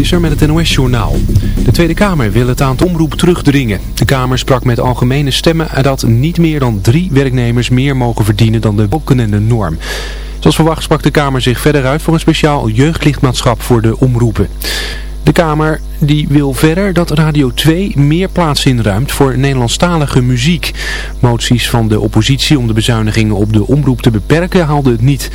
Visser met het NOS-journaal. De Tweede Kamer wil het aantal omroep terugdringen. De Kamer sprak met algemene stemmen dat niet meer dan drie werknemers meer mogen verdienen dan de de norm. Zoals verwacht sprak de Kamer zich verder uit voor een speciaal jeugdlichtmaatschap voor de omroepen. De Kamer die wil verder dat Radio 2 meer plaats inruimt voor Nederlandstalige muziek. Moties van de oppositie om de bezuinigingen op de omroep te beperken haalden het niet.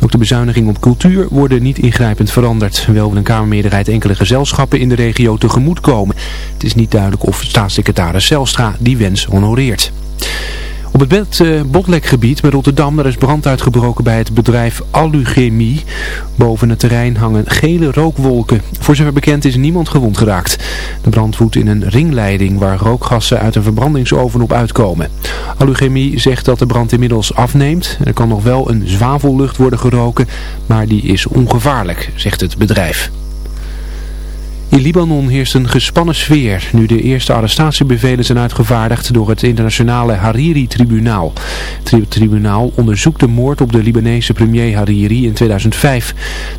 Ook de bezuinigingen op cultuur worden niet ingrijpend veranderd. Wel wil een Kamermeerderheid enkele gezelschappen in de regio tegemoet komen. Het is niet duidelijk of staatssecretaris Zelstra die wens honoreert. Op het uh, Botlekgebied bij Rotterdam is brand uitgebroken bij het bedrijf Aluchemie. Boven het terrein hangen gele rookwolken. Voor zover bekend is niemand gewond geraakt. De brand woedt in een ringleiding waar rookgassen uit een verbrandingsoven op uitkomen. Aluchemie zegt dat de brand inmiddels afneemt. Er kan nog wel een zwavellucht worden geroken, maar die is ongevaarlijk, zegt het bedrijf. In Libanon heerst een gespannen sfeer nu de eerste arrestatiebevelen zijn uitgevaardigd door het internationale Hariri-tribunaal. Het tribunaal onderzoekt de moord op de Libanese premier Hariri in 2005.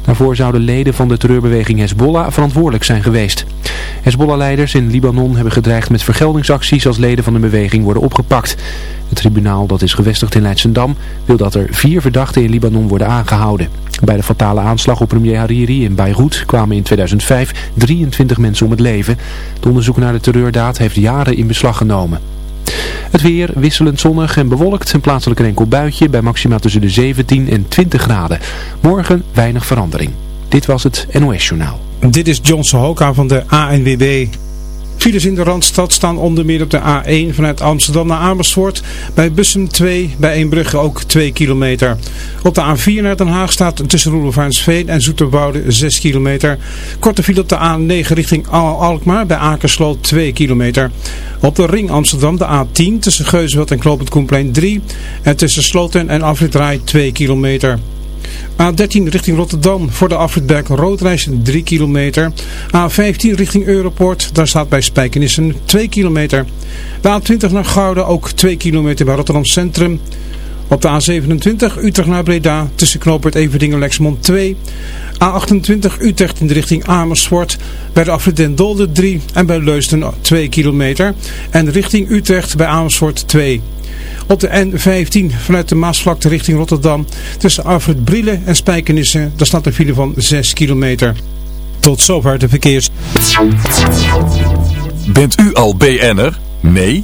Daarvoor zouden leden van de terreurbeweging Hezbollah verantwoordelijk zijn geweest. Hezbollah-leiders in Libanon hebben gedreigd met vergeldingsacties als leden van de beweging worden opgepakt. Het tribunaal dat is gevestigd in Leidsendam wil dat er vier verdachten in Libanon worden aangehouden. Bij de fatale aanslag op premier Hariri in Beirut kwamen in 2005 23 mensen om het leven. Het onderzoek naar de terreurdaad heeft jaren in beslag genomen. Het weer wisselend zonnig en bewolkt. Een plaatselijk enkel buitje bij maxima tussen de 17 en 20 graden. Morgen weinig verandering. Dit was het NOS Journaal. Dit is John Sohoka van de ANWB. Files in de Randstad staan onder meer op de A1 vanuit Amsterdam naar Amersfoort. Bij Bussen 2, bij Eembrugge ook 2 kilometer. Op de A4 naar Den Haag staat tussen Roelevaansveen en Zoeterwoude 6 kilometer. Korte file op de A9 richting Alkmaar bij Akersloot 2 kilometer. Op de ring Amsterdam de A10 tussen Geusveld en Klopend Koenplein 3. En tussen Sloten en Afritdraai 2 kilometer. A13 richting Rotterdam voor de afritberg Roodreis 3 kilometer. A15 richting Europort, daar staat bij Spijkenissen 2 kilometer. De A20 naar Gouden ook 2 kilometer bij Rotterdam Centrum. Op de A27 Utrecht naar Breda tussen Knoopert Everdingen Lexmond 2. A28 Utrecht in de richting Amersfoort bij de afrit Den Dolder 3 en bij Leusden 2 kilometer. En richting Utrecht bij Amersfoort 2 op de N15 vanuit de Maasvlakte richting Rotterdam. Tussen Alfred Brielen en Spijkenissen, daar staat een file van 6 kilometer. Tot zover de verkeers. Bent u al BN'er? Nee?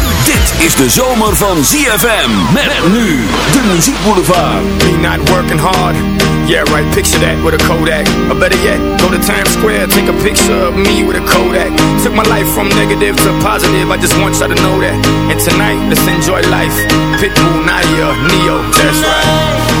Dit is de zomer van ZFM. Met nu de muziekboulevard. Me not working hard. Yeah, right, picture that with a Kodak. Or better yet, go to Times Square, take a picture of me with a Kodak. Took my life from negative to positive, I just want y'all to know that. And tonight, let's enjoy life. Pitbull, Nadia, Neo, that's right.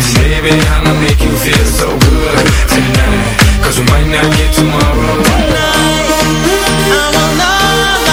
Baby, I'ma make you feel so good tonight. Cause we might not get tomorrow. Give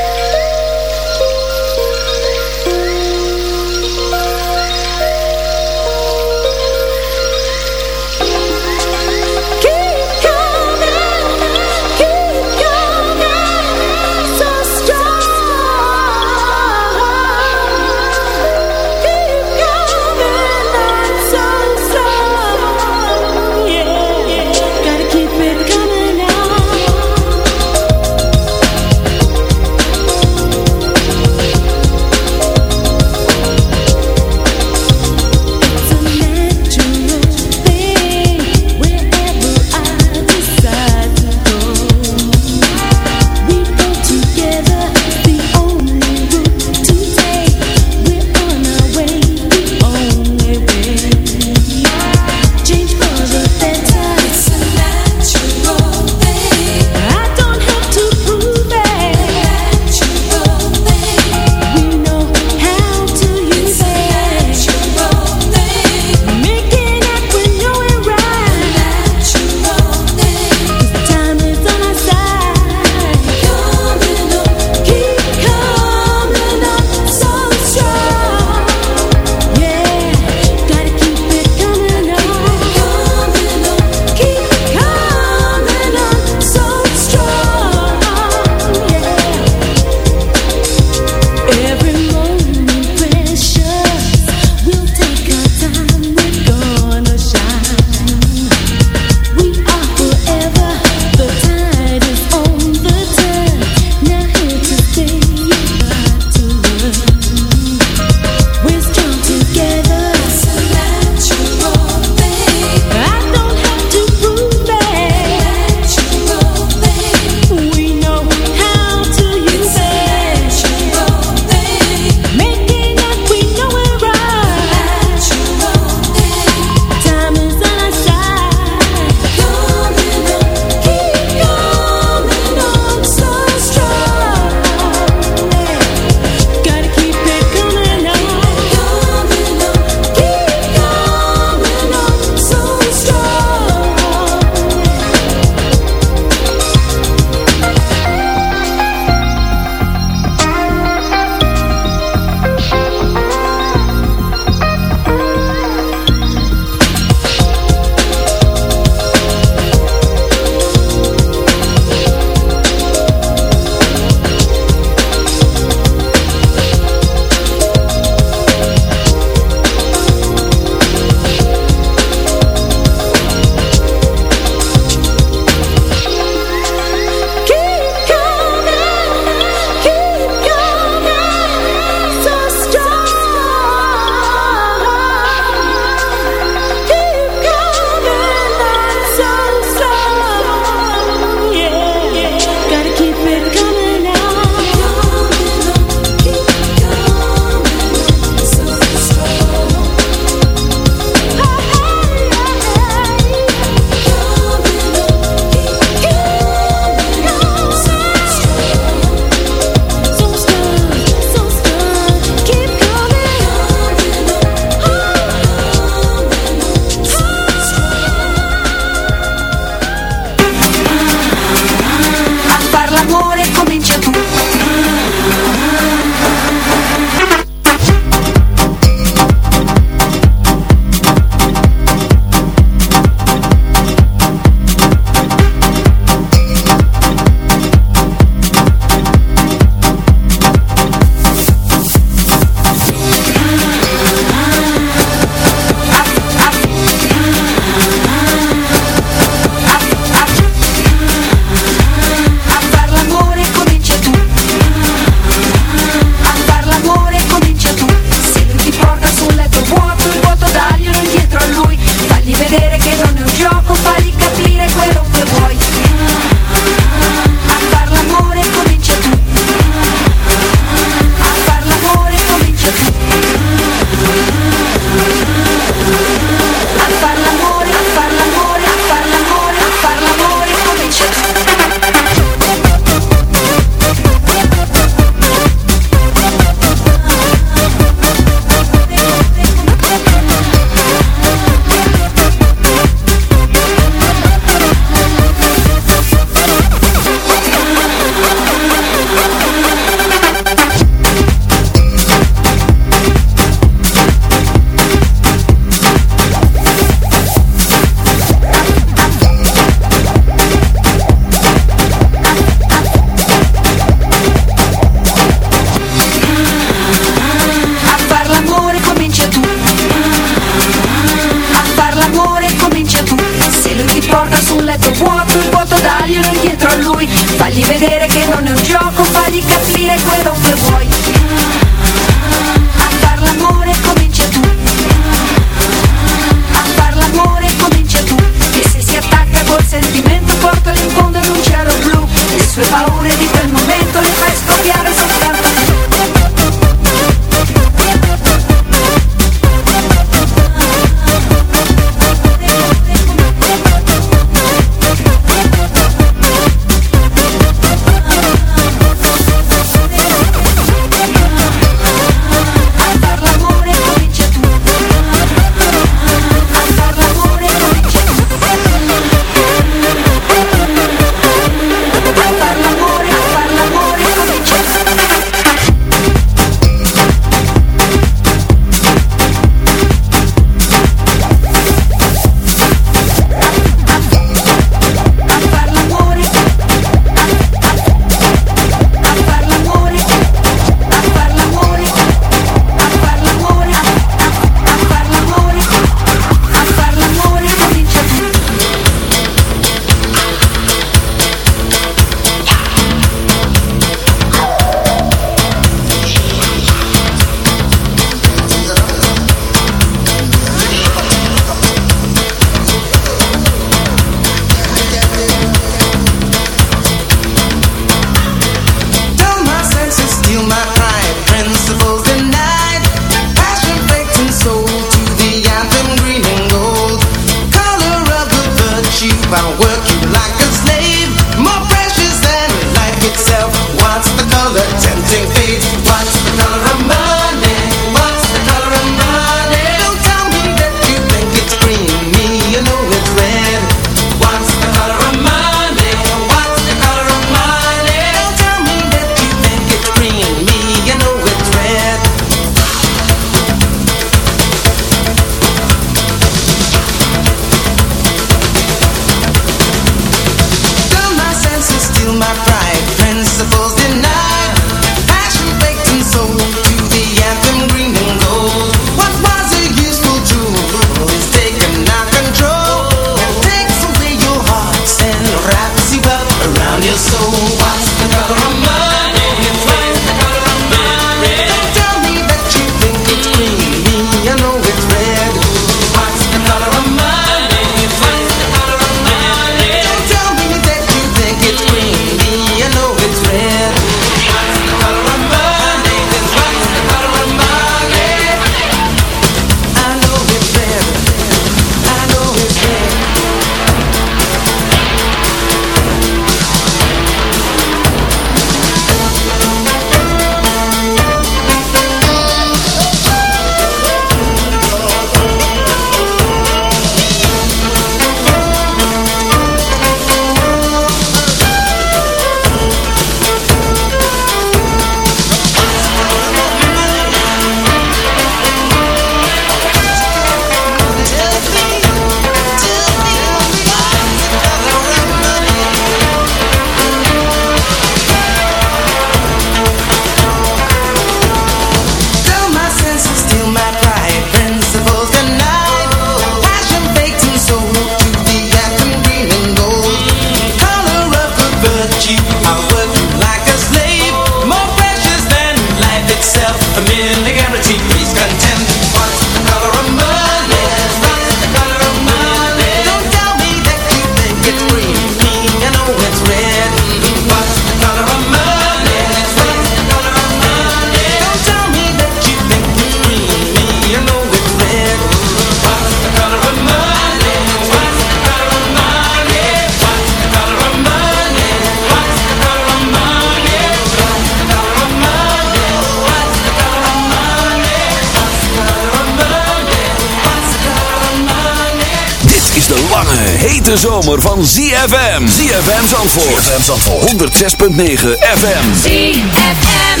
Zandvoort. ZFM Zandvoort. 106.9 FM. ZFM.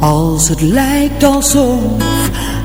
Als het lijkt alsof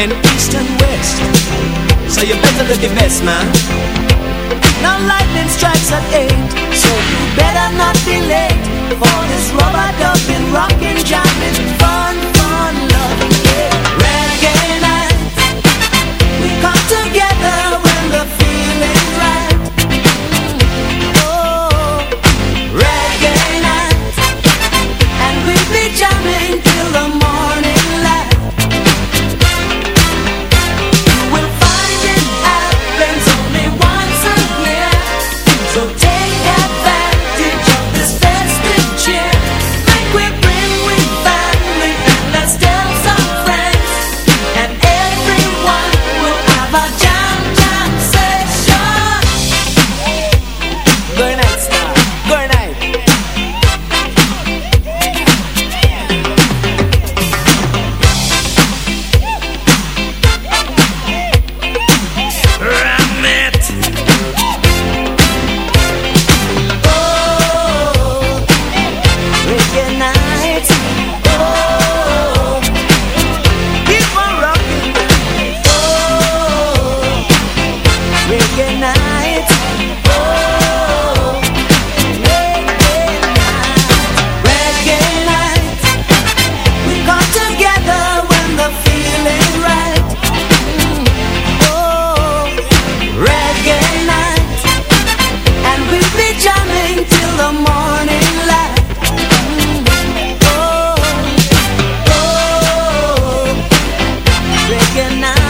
and east and west. So you better look your best, man. Now lightning strikes at eight, so you better not be late for this rubber dumping, rocking, jamming, fun, fun, love. Yeah. Reggae night, we come together. recognize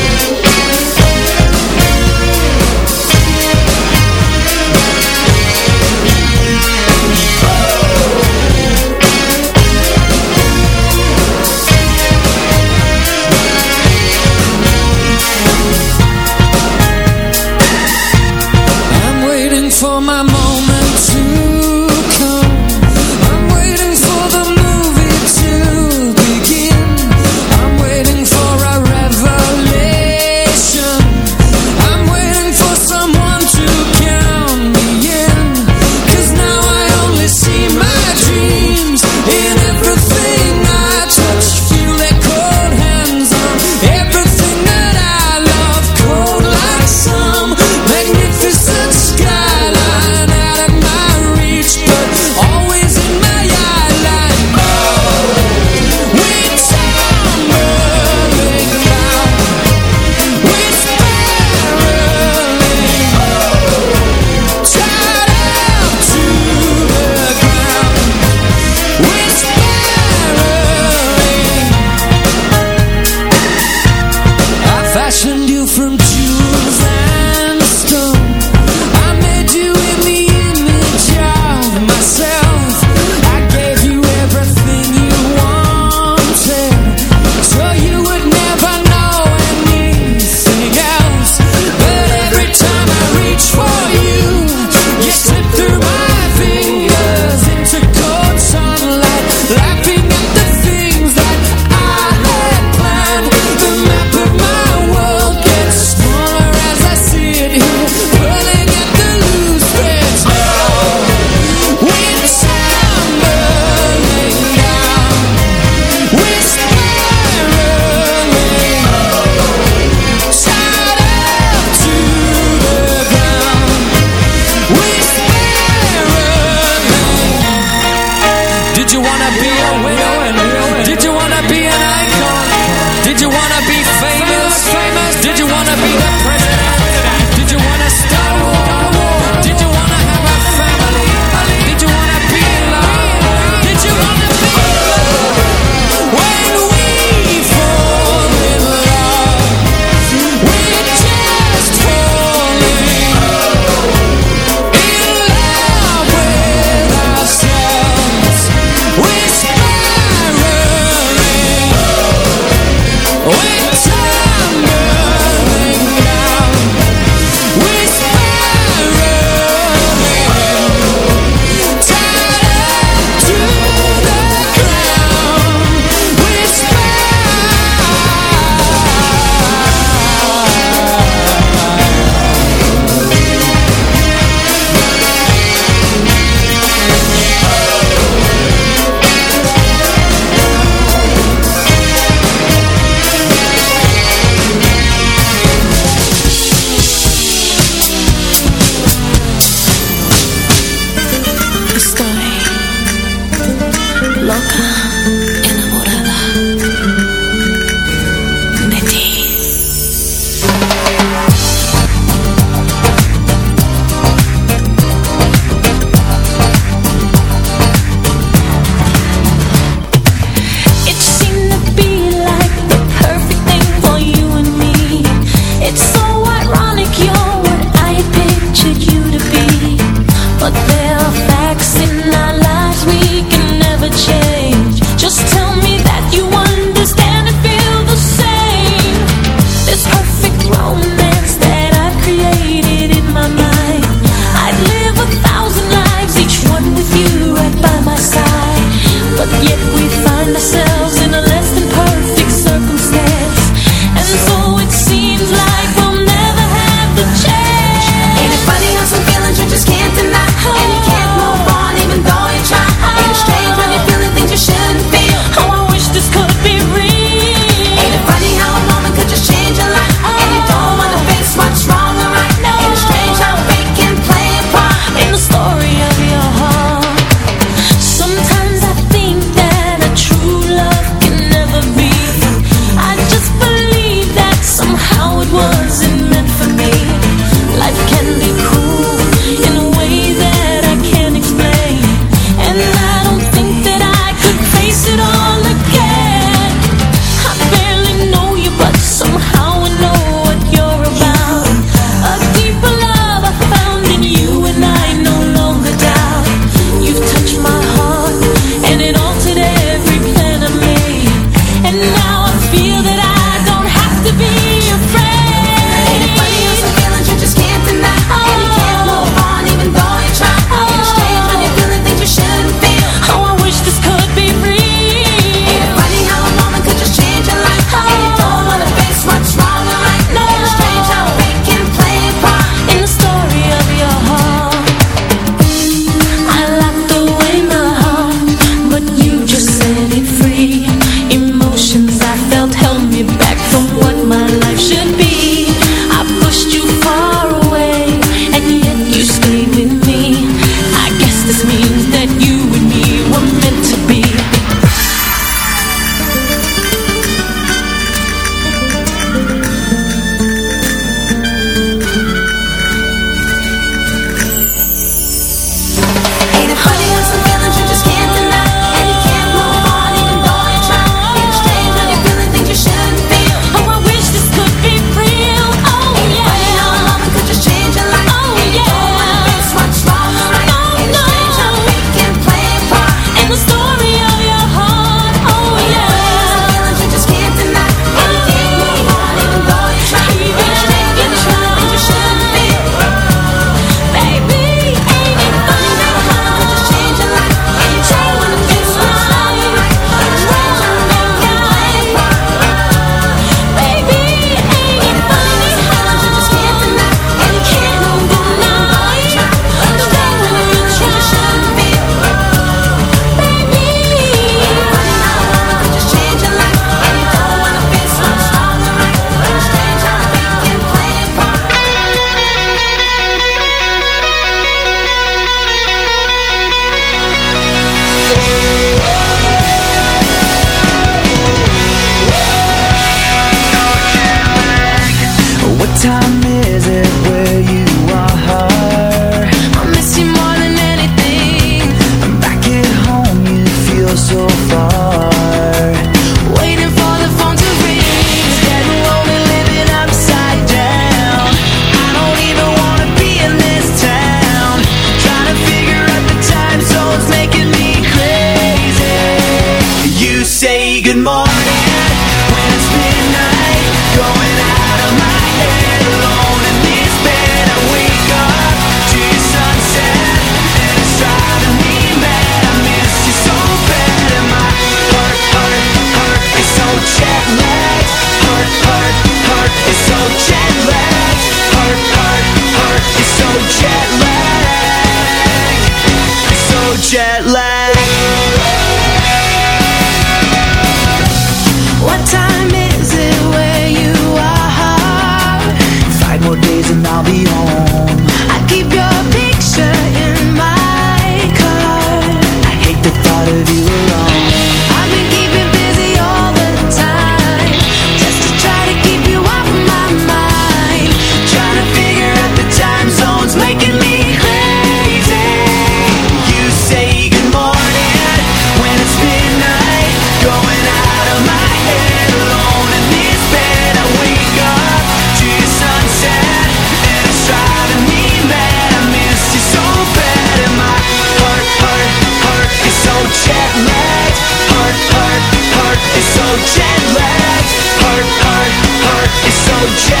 would change